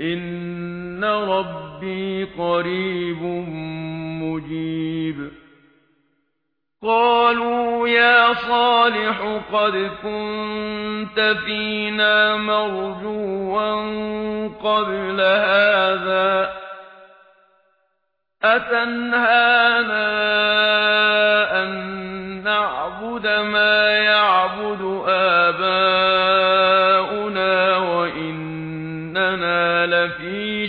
ان ربي قريب مجيب قالوا يا صالح قد كنت فينا مرجوا قبل هذا أتنهانا أن نعبد ما يعبد آخر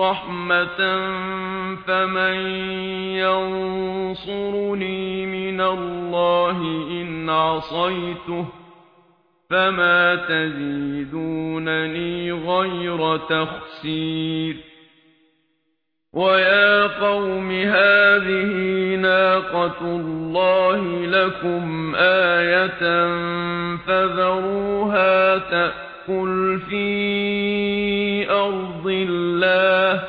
رَحْمَةً فَمَن يَنصُرُنِي مِنَ اللَّهِ إِنْ عَصَيْتُهُ فَمَا تَزِيدُونَنِي غَيْرَ تَخْسِيرٍ وَيَا قَوْمِ هَذِهِ نَاقَةُ اللَّهِ لَكُمْ آيَةً فَذَرُوهَا تَأْكُلْ فِي أرض الله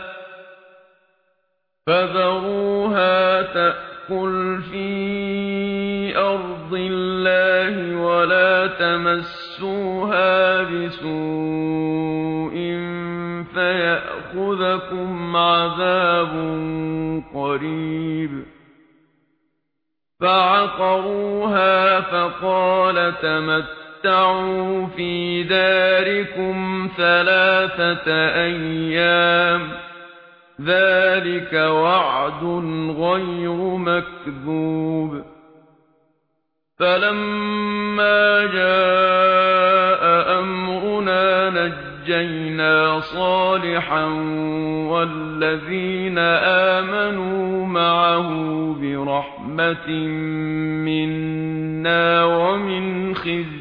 فذروها تأكل في أرض الله ولا تمسوها بسوء فيأخذكم عذاب قريب فعقروها فقال تمسوها تَمَتَّعُوا فِي دَارِكُمْ ثَلَاثَةَ أَيَّامٍ ذَلِكَ وَعْدٌ غَيْرُ مَكْذُوبٍ فَلَمَّا جَاءَ أَمْرُنَا نَجَّيْنَا صَالِحًا وَالَّذِينَ آمَنُوا مَعَهُ بِرَحْمَةٍ مِنَّا وَمِنْ خِزْيِ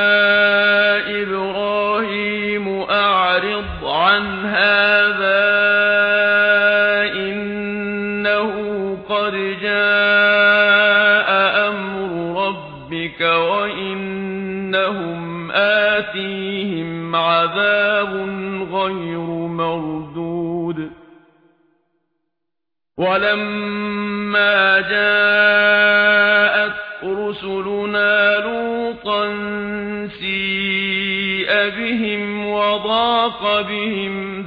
إِنَّهُ قَدْ جَاءَ أَمْرُ رَبِّكَ وَإِنَّهُمْ آتِيهِمْ عَذَابٌ غَيْرُ مَرْدُودٍ. وَلَمَّا جَاءَتْ رُسُلُنَا لُوطًا سِيءَ بِهِمْ وَضَاقَ بِهِمْ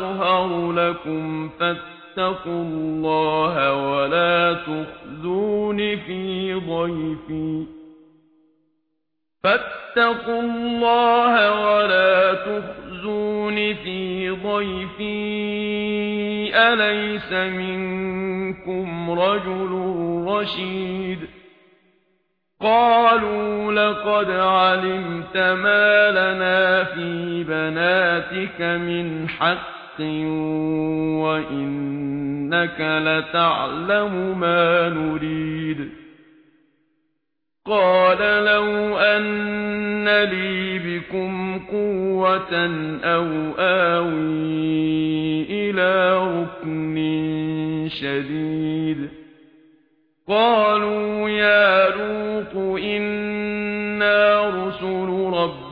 أطهر لكم فاتقوا الله ولا تخزون في ضيفي. فاتقوا الله ولا تخزون في ضيفي. أليس منكم رجل رشيد؟ قالوا لقد علمت ما لنا في بناتك من حق. وَإِنَّكَ لَتَعْلَمُ مَا نُرِيدُ قَالَ لَوْ أَنَّ لِي بِكُمْ قُوَّةً أَوْ آوِي إِلَى رُكْنٍ شَدِيدٍ قَالُوا يَا لُوطُ إِنَّ